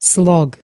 slog.